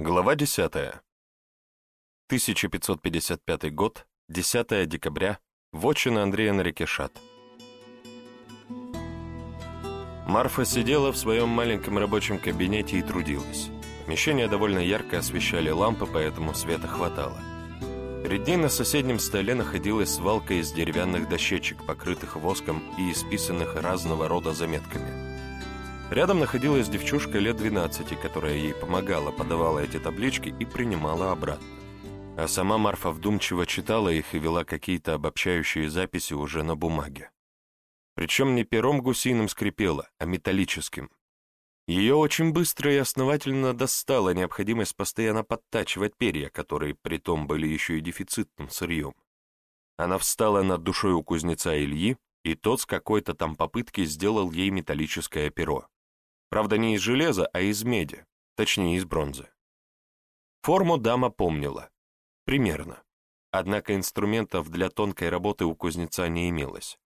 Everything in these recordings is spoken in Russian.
Глава 10. 1555 год, 10 декабря, вотчина Андрея на реке Шат. Марфа сидела в своем маленьком рабочем кабинете и трудилась. Помещение довольно ярко освещали лампы, поэтому света хватало. Перед ней на соседнем столе находилась свалка из деревянных дощечек, покрытых воском и исписанных разного рода заметками. Рядом находилась девчушка лет 12, которая ей помогала, подавала эти таблички и принимала обратно. А сама Марфа вдумчиво читала их и вела какие-то обобщающие записи уже на бумаге. Причем не пером гусиным скрипела, а металлическим. Ее очень быстро и основательно достала необходимость постоянно подтачивать перья, которые притом были еще и дефицитным сырьем. Она встала над душой у кузнеца Ильи, и тот с какой-то там попытки сделал ей металлическое перо. Правда, не из железа, а из меди, точнее, из бронзы. Форму дама помнила. Примерно. Однако инструментов для тонкой работы у кузнеца не имелось.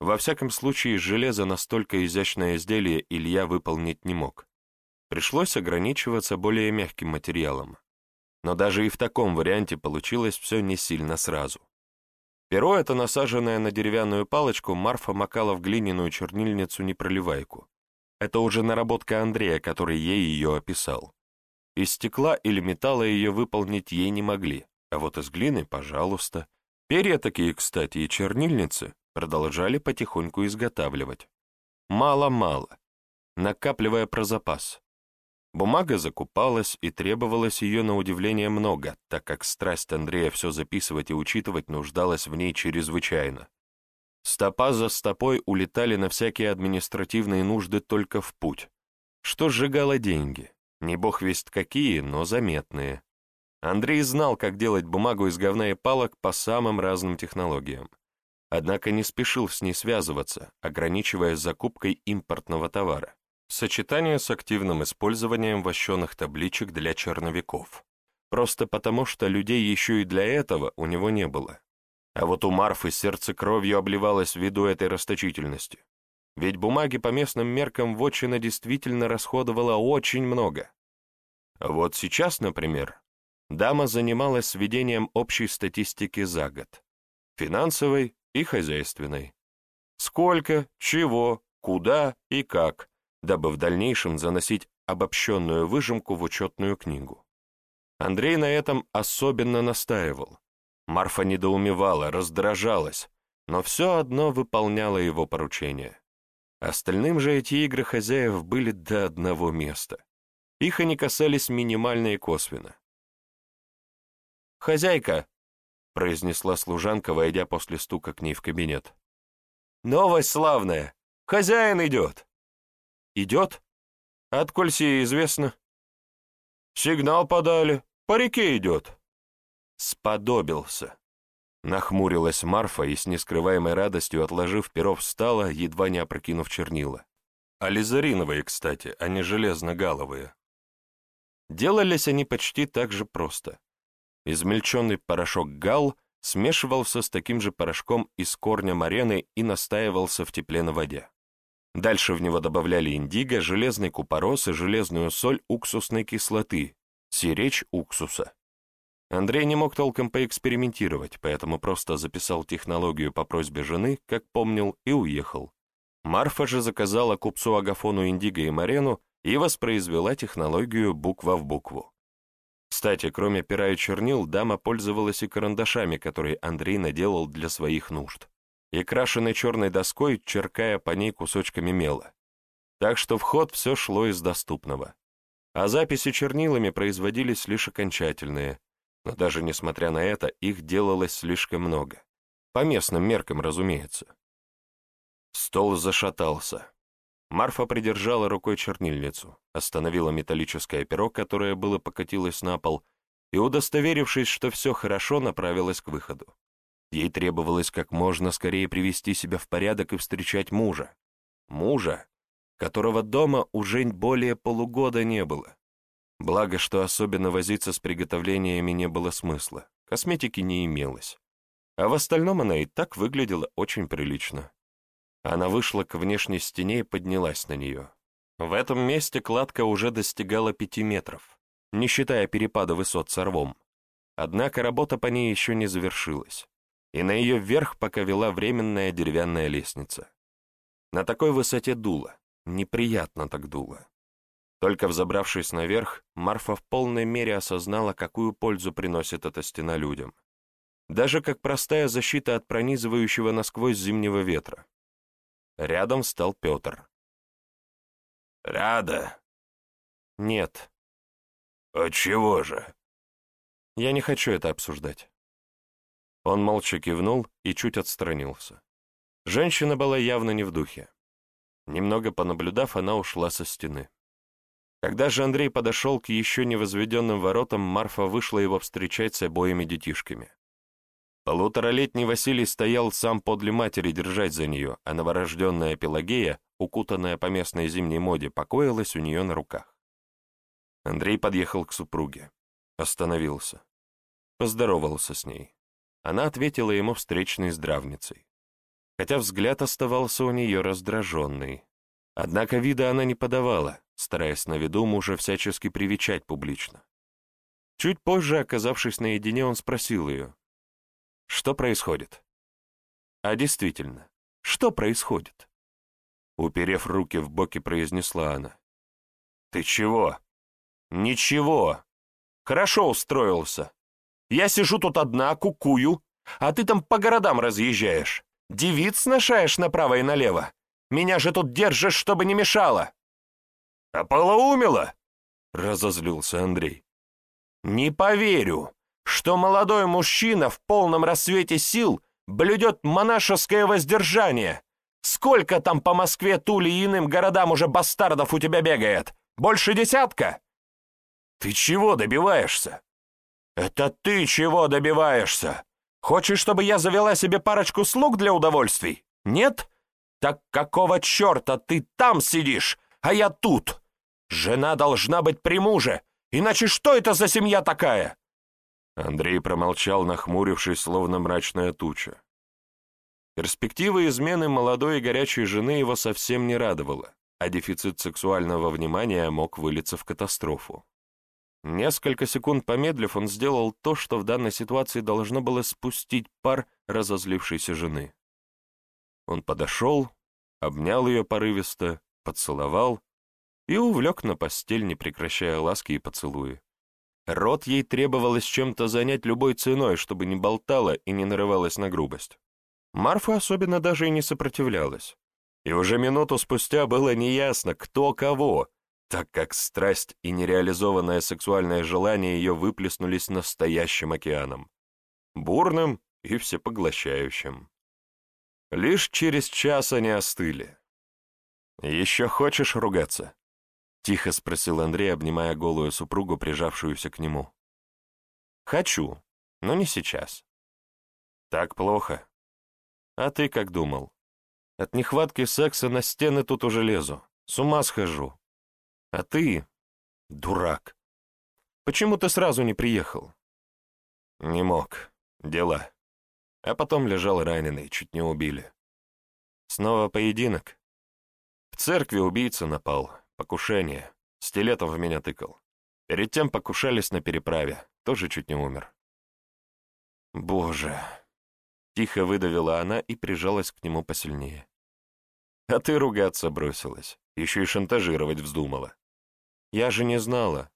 Во всяком случае, из железа настолько изящное изделие Илья выполнить не мог. Пришлось ограничиваться более мягким материалом. Но даже и в таком варианте получилось все не сильно сразу. Перо это, насаженное на деревянную палочку, Марфа макала в глиняную чернильницу-непроливайку. Это уже наработка Андрея, который ей ее описал. Из стекла или металла ее выполнить ей не могли, а вот из глины, пожалуйста. Перья такие, кстати, и чернильницы продолжали потихоньку изготавливать. Мало-мало, накапливая про запас. Бумага закупалась, и требовалось ее на удивление много, так как страсть Андрея все записывать и учитывать нуждалась в ней чрезвычайно. Стопа за стопой улетали на всякие административные нужды только в путь, что сжигало деньги. Не бог весть какие, но заметные. Андрей знал, как делать бумагу из говна и палок по самым разным технологиям. Однако не спешил с ней связываться, ограничиваясь закупкой импортного товара, в сочетании с активным использованием вощеных табличек для черновиков. Просто потому, что людей еще и для этого у него не было. А вот у Марфы сердце кровью обливалось ввиду этой расточительности. Ведь бумаги по местным меркам вотчина действительно расходовала очень много. Вот сейчас, например, дама занималась сведением общей статистики за год. Финансовой и хозяйственной. Сколько, чего, куда и как, дабы в дальнейшем заносить обобщенную выжимку в учетную книгу. Андрей на этом особенно настаивал, Марфа недоумевала, раздражалась, но все одно выполняла его поручения. Остальным же эти игры хозяев были до одного места. Их они касались минимально и косвенно. «Хозяйка!» — произнесла служанка, войдя после стука к ней в кабинет. «Новость славная! Хозяин идет!» «Идет? Отколь сие известно?» «Сигнал подали. По реке идет». Сподобился. Нахмурилась Марфа и с нескрываемой радостью, отложив перо, встала, едва не опрокинув чернила. Ализариновые, кстати, а не железно-галовые. Делались они почти так же просто. Измельченный порошок гал смешивался с таким же порошком из корня марены и настаивался в тепле на воде. Дальше в него добавляли индиго, железный купорос и железную соль уксусной кислоты, сиречь уксуса. Андрей не мог толком поэкспериментировать, поэтому просто записал технологию по просьбе жены, как помнил, и уехал. Марфа же заказала купцу Агафону Индиго и Марену и воспроизвела технологию буква в букву. Кстати, кроме пера и чернил, дама пользовалась и карандашами, которые Андрей наделал для своих нужд, и крашенной черной доской, черкая по ней кусочками мела. Так что в ход все шло из доступного. А записи чернилами производились лишь окончательные, но даже несмотря на это, их делалось слишком много. По местным меркам, разумеется. Стол зашатался. Марфа придержала рукой чернильницу, остановила металлическое перо, которое было покатилось на пол, и, удостоверившись, что все хорошо, направилась к выходу. Ей требовалось как можно скорее привести себя в порядок и встречать мужа. Мужа, которого дома уже более полугода не было. Благо, что особенно возиться с приготовлениями не было смысла, косметики не имелось. А в остальном она и так выглядела очень прилично. Она вышла к внешней стене и поднялась на нее. В этом месте кладка уже достигала пяти метров. не считая перепада высот с рвом. Однако работа по ней еще не завершилась, и на ее верх пока вела временная деревянная лестница. На такой высоте дуло, неприятно так дуло. Только взобравшись наверх, Марфа в полной мере осознала, какую пользу приносит эта стена людям. Даже как простая защита от пронизывающего насквозь зимнего ветра. Рядом стал Петр. «Рада?» «Нет». «Отчего же?» «Я не хочу это обсуждать». Он молча кивнул и чуть отстранился. Женщина была явно не в духе. Немного понаблюдав, она ушла со стены. Когда же Андрей подошел к еще не возведенным воротам, Марфа вышла его встречать с обоими детишками. Полуторалетний Василий стоял сам подле матери держать за нее, а новорожденная Пелагея, укутанная по местной зимней моде, покоилась у нее на руках. Андрей подъехал к супруге. Остановился. Поздоровался с ней. Она ответила ему встречной здравницей. Хотя взгляд оставался у нее раздраженный. Однако вида она не подавала, стараясь на виду мужа всячески привечать публично. Чуть позже, оказавшись наедине, он спросил ее, что происходит? А действительно, что происходит? Уперев руки в боки, произнесла она. «Ты чего?» «Ничего. Хорошо устроился. Я сижу тут одна, кукую, а ты там по городам разъезжаешь. Девиц сношаешь направо и налево. Меня же тут держишь, чтобы не мешало. «Ополоумела?» — разозлился Андрей. «Не поверю, что молодой мужчина в полном рассвете сил блюдет монашеское воздержание. Сколько там по Москве, Туле и иным городам уже бастардов у тебя бегает? Больше десятка? Ты чего добиваешься? Это ты чего добиваешься? Хочешь, чтобы я завела себе парочку слуг для удовольствий? Нет? Так какого черта ты там сидишь, а я тут? Жена должна быть при муже, иначе что это за семья такая?» Андрей промолчал, нахмурившись, словно мрачная туча. Перспектива измены молодой и горячей жены его совсем не радовала, а дефицит сексуального внимания мог вылиться в катастрофу. Несколько секунд помедлив, он сделал то, что в данной ситуации должно было спустить пар разозлившейся жены. Он подошел, обнял ее порывисто, поцеловал и увлек на постель, не прекращая ласки и поцелуи. Рот ей требовалось чем-то занять любой ценой, чтобы не болтала и не нарывалась на грубость. Марфа особенно даже и не сопротивлялась. И уже минуту спустя было неясно, кто кого, так как страсть и нереализованное сексуальное желание ее выплеснулись настоящим океаном. Бурным и всепоглощающим. Лишь через час они остыли. «Еще хочешь ругаться?» — тихо спросил Андрей, обнимая голую супругу, прижавшуюся к нему. «Хочу, но не сейчас». «Так плохо. А ты как думал? От нехватки секса на стены тут уже лезу. С ума схожу. А ты — дурак. Почему ты сразу не приехал?» «Не мог. Дела». А потом лежал раненый, чуть не убили. Снова поединок. В церкви убийца напал. Покушение. Стилетом в меня тыкал. Перед тем покушались на переправе. Тоже чуть не умер. Боже. Тихо выдавила она и прижалась к нему посильнее. А ты ругаться бросилась. Еще и шантажировать вздумала. Я же не знала.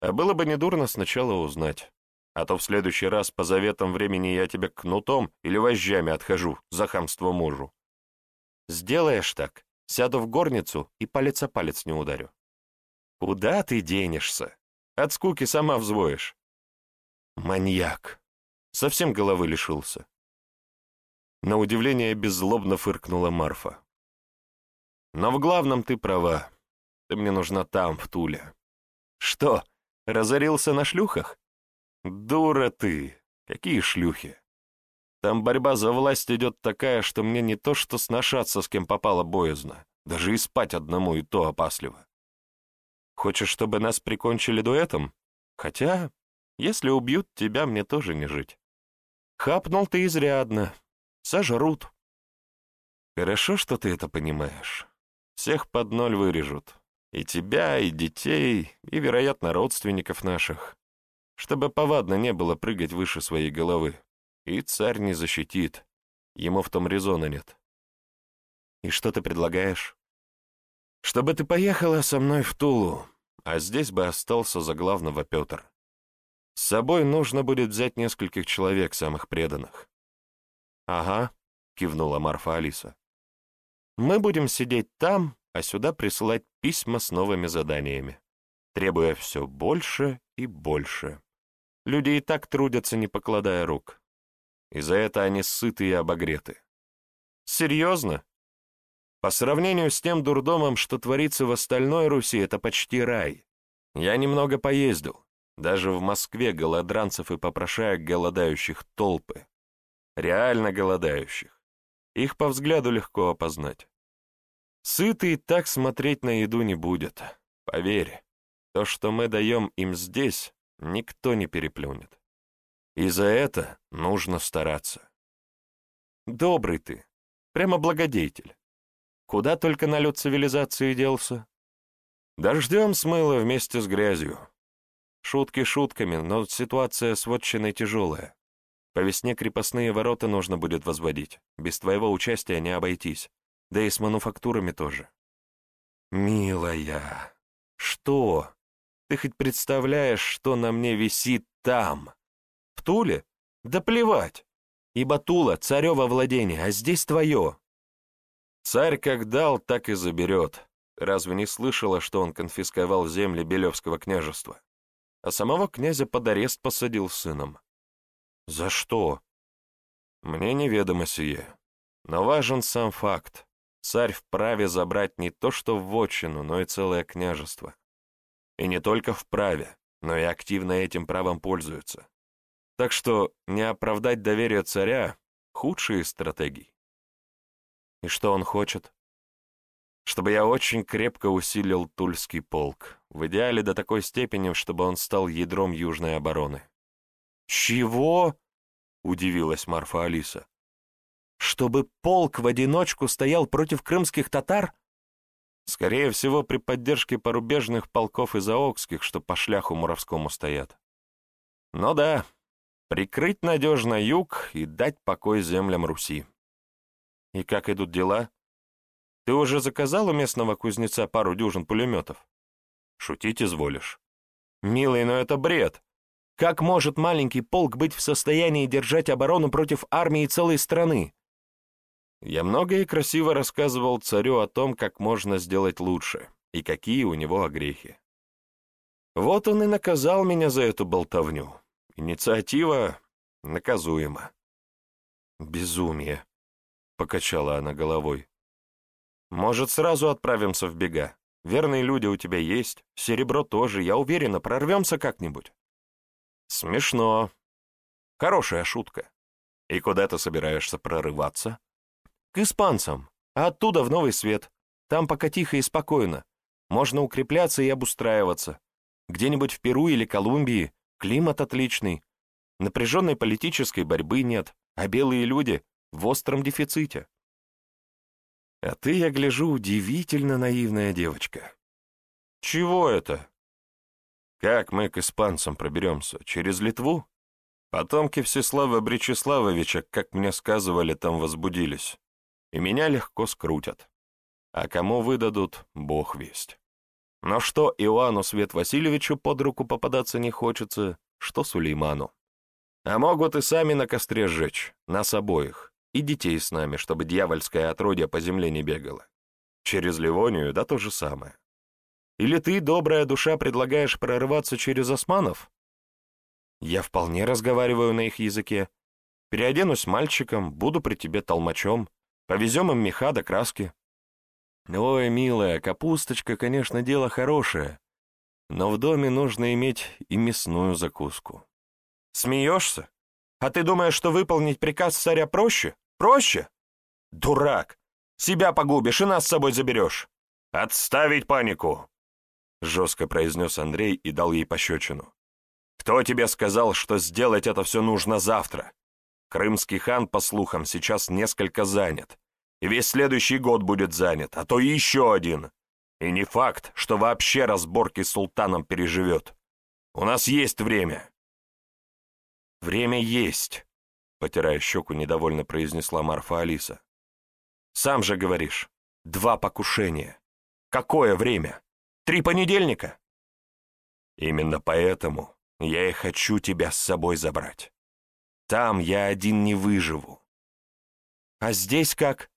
А было бы недурно сначала узнать. А то в следующий раз по заветам времени я тебе кнутом или вожжами отхожу за хамство мужу. Сделаешь так, Сяду в горницу и палец о палец не ударю. Куда ты денешься? От скуки сама взвоишь. Маньяк. Совсем головы лишился. На удивление беззлобно фыркнула Марфа. Но в главном ты права. Ты мне нужна там, в Туле. Что, разорился на шлюхах? Дура ты! Какие шлюхи? Там борьба за власть идет такая, что мне не то что сношаться с кем попало боязно, даже и спать одному и то опасливо. Хочешь, чтобы нас прикончили дуэтом? Хотя, если убьют тебя, мне тоже не жить. Хапнул ты изрядно. Сожрут. Хорошо, что ты это понимаешь. Всех под ноль вырежут. И тебя, и детей, и, вероятно, родственников наших. Чтобы повадно не было прыгать выше своей головы. И царь не защитит. Ему в том резона нет. И что ты предлагаешь? Чтобы ты поехала со мной в Тулу, а здесь бы остался за главного Петр. С собой нужно будет взять нескольких человек, самых преданных. «Ага», — кивнула Марфа Алиса. «Мы будем сидеть там, а сюда присылать письма с новыми заданиями, требуя все больше и больше. Люди и так трудятся, не покладая рук. И за это они сыты и обогреты. Серьезно? По сравнению с тем дурдомом, что творится в остальной Руси, это почти рай. Я немного поездил. Даже в Москве голодранцев и попрошаек голодающих толпы. Реально голодающих. Их по взгляду легко опознать. Сытый так смотреть на еду не будет. Поверь, то, что мы даем им здесь, никто не переплюнет. И за это нужно стараться. Добрый ты, прямо благодетель. Куда только налет цивилизации делся? Дождем смыло вместе с грязью. Шутки шутками, но ситуация с вотчиной тяжелая. По весне крепостные ворота нужно будет возводить. Без твоего участия не обойтись. Да и с мануфактурами тоже. Милая, что? Ты хоть представляешь, что на мне висит там? Туле? Да плевать. Ибо Тула — царево владение, а здесь твое. Царь как дал, так и заберет. Разве не слышала, что он конфисковал земли Белевского княжества? а самого князя под арест посадил сыном. За что? Мне неведомо сие, но важен сам факт. Царь вправе забрать не то что в вотчину, но и целое княжество. И не только вправе, но и активно этим правом пользуется. Так что не оправдать доверие царя — худшие стратегии. И что он хочет? чтобы я очень крепко усилил Тульский полк, в идеале до такой степени, чтобы он стал ядром южной обороны. «Чего?» — удивилась Марфа Алиса. «Чтобы полк в одиночку стоял против крымских татар?» «Скорее всего, при поддержке порубежных полков и заокских, что по шляху Муровскому стоят. Ну да, прикрыть надежно юг и дать покой землям Руси. И как идут дела?» Ты уже заказал у местного кузнеца пару дюжин пулеметов? Шутить изволишь. Милый, но это бред. Как может маленький полк быть в состоянии держать оборону против армии целой страны? Я много и красиво рассказывал царю о том, как можно сделать лучше и какие у него огрехи. Вот он и наказал меня за эту болтовню. Инициатива наказуема. «Безумие», — покачала она головой. Может, сразу отправимся в бега? Верные люди у тебя есть, серебро тоже, я уверена, прорвемся как-нибудь. Смешно. Хорошая шутка. И куда ты собираешься прорываться? К испанцам, а оттуда в Новый Свет. Там пока тихо и спокойно. Можно укрепляться и обустраиваться. Где-нибудь в Перу или Колумбии климат отличный. Напряженной политической борьбы нет, а белые люди в остром дефиците. А ты, я гляжу, удивительно наивная девочка. Чего это? Как мы к испанцам проберемся? Через Литву? Потомки Всеслава Бречеславовича, как мне сказывали, там возбудились. И меня легко скрутят. А кому выдадут, бог весть. Но что Иоанну Свет Васильевичу под руку попадаться не хочется, что Сулейману. А могут и сами на костре сжечь, нас обоих и детей с нами, чтобы дьявольское отродье по земле не бегало. Через Ливонию, да то же самое. Или ты, добрая душа, предлагаешь прорываться через османов? Я вполне разговариваю на их языке. Переоденусь мальчиком, буду при тебе толмачом. Повезем им меха до краски. Ой, милая, капусточка, конечно, дело хорошее, но в доме нужно иметь и мясную закуску. Смеешься? А ты думаешь, что выполнить приказ царя проще? Проще? Дурак! Себя погубишь и нас с собой заберешь. Отставить панику!» Жестко произнес Андрей и дал ей пощечину. «Кто тебе сказал, что сделать это все нужно завтра? Крымский хан, по слухам, сейчас несколько занят. Весь следующий год будет занят, а то и еще один. И не факт, что вообще разборки с султаном переживет. У нас есть время». «Время есть», — потирая щеку, недовольно произнесла Марфа Алиса. «Сам же говоришь, два покушения. Какое время? Три понедельника?» «Именно поэтому я и хочу тебя с собой забрать. Там я один не выживу. А здесь как?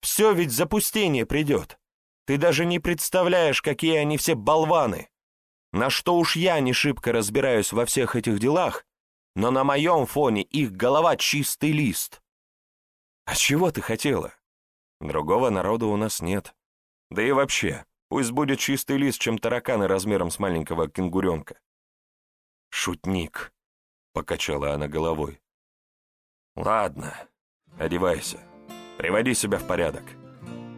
Все ведь запустение придет. Ты даже не представляешь, какие они все болваны. На что уж я не шибко разбираюсь во всех этих делах, но на моем фоне их голова чистый лист. А чего ты хотела? Другого народа у нас нет. Да и вообще, пусть будет чистый лист, чем тараканы размером с маленького кенгуренка. Шутник, — покачала она головой. Ладно, одевайся, приводи себя в порядок.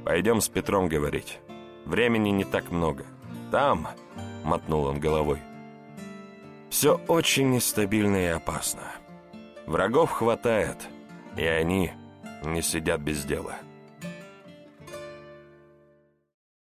Пойдем с Петром говорить. Времени не так много. Там, — мотнул он головой, — все очень нестабильно и опасно. Врагов хватает, и они не сидят без дела.